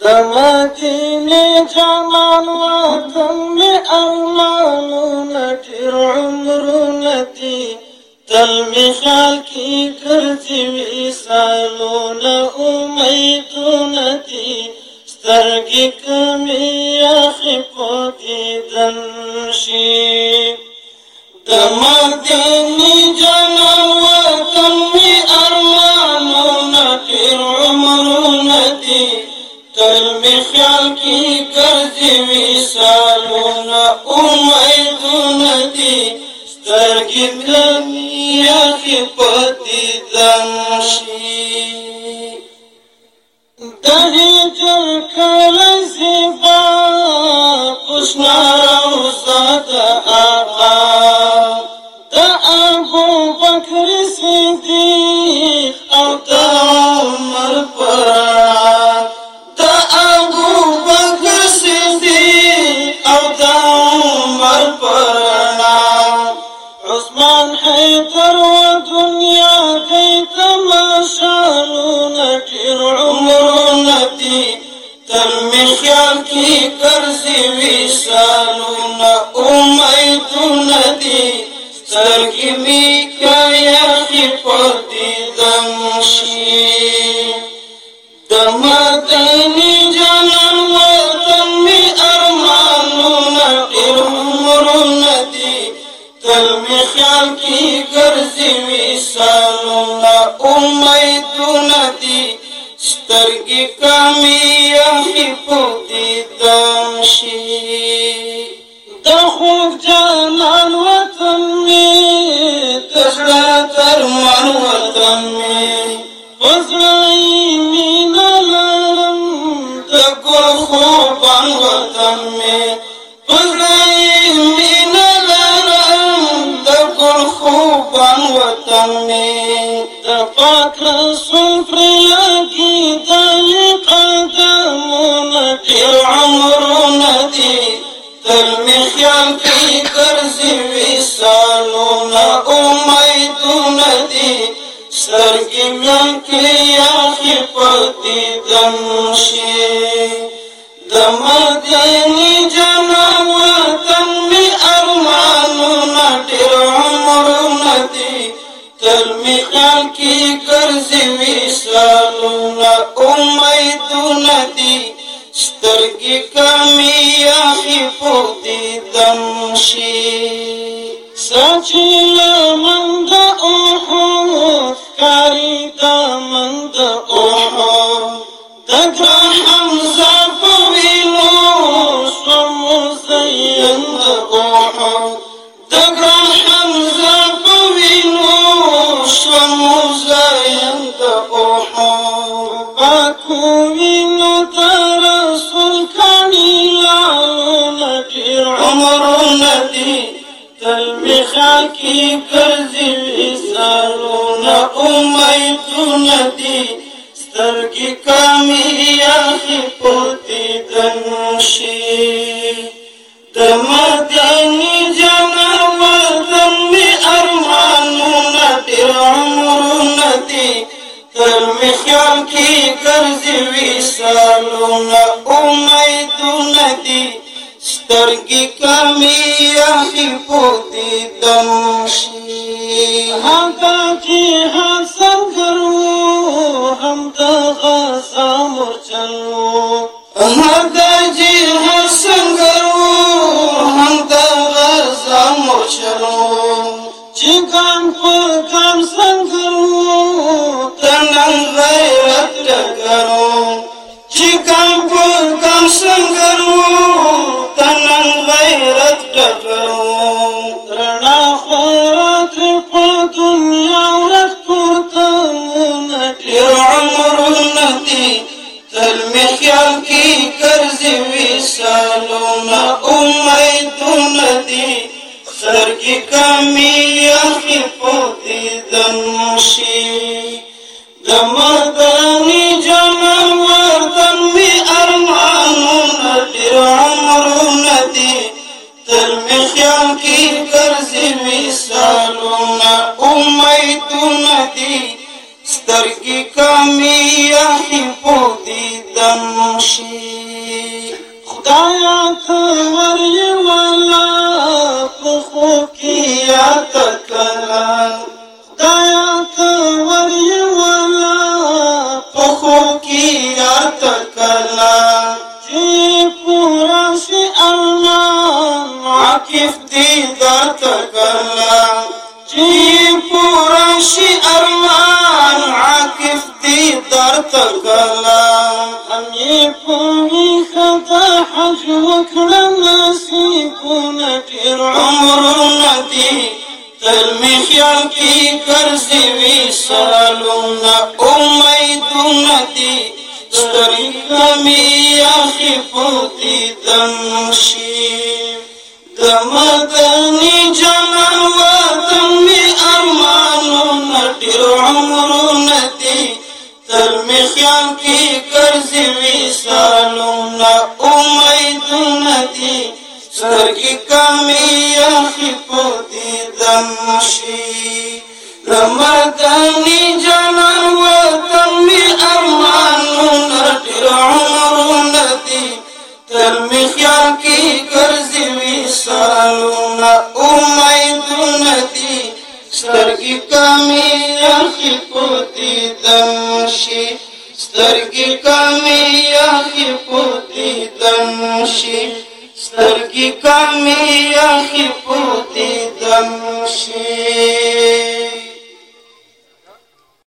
د مدینه جمال وطن می ارمانونه ډېر عمرونه دي تل می خیال کې ګرځي وي سالونه امیدونه دي سترګې کمې اخې په دیدن شي د مدینې جمال وطن خیال کی ګرځي وسالونه امیدونه دي سترګې کمی اخې پتی دنشي د هجر کله زیبا خوشنا روزه د آغاز تر مخیال کی کرزی ویسالونا امیدونا دی سرگی می کایخی پتی دمشی دمدنی جنم وطن می ارمانونا ارمرونا دی تر مخیال کی کرزی ویسالونا امیدونا دی سترګې کمې اخې په دیدن شي د خوږ جانان وطن مې د زړه ترمان وطن مې په زړه یې مینه لرم د ګل خوبان وطن مې په زړه یې مینه لرم د ګل خوبان وطن مې د پاک رسول پرې ویسانو نا امیدو ندی سترگی میان کلی آخی پتی دمشی دمدینی جنا وطن می ارمانو نا دیر عمر ندی تل می خیال کی کرزی ویسانو نا امیدو ندی سترګې کمی اخی پوتی دمشي سچل مند اوه کاری دا مند اوه دغه حمزه په وینو سم زین اوه دغه حمزه په وینو سم زین اوه پاکو وینو تل میخان کی ګرځي وسالونه امیدونه دي سترګې کامی اخی پوتی دنشي د مدني جنور دمي ارمانونه ډېر عمرونه دي تل میخان کی ګرځي وسالونه امیدونه دي कमी पोती दोर चलो मदाई हरो चिक्रो चिकन फुल गान وطن غیرت ټکرو رڼا خورات په دنیا ورک پورته ډېر عمرونه دي تر مې خیال کې کرځې وصالونه امیدونه دي سر کې کمی یخې پوتې دنشي د مدانې تر مخیام کی کرزی ویسالونا امیدونا دی سترگی کامی یحی پودی دنشی خدایا توری والا پخو کیا تکلا ارتقلا امي قومي خطا حج وكرم نصيبنا تير عمرنا دي تلمي خيال كي كرزي وصالونا اميدونا دي سترقمي اخي فوتي دمشي دمدني جمع خیال کی کرزی ویسالونا امیدونا دی سرگی کامی آخی پودی دمشی رمضانی جانا وطن می ارمانونا دیر عمرونا دی ترمی خیال کی کرزی ویسالونا امیدونا کمی اخی پوتی دمشی سترگی کمی اخی پوتی دمشی سترگی کمی اخی پوتی دمشی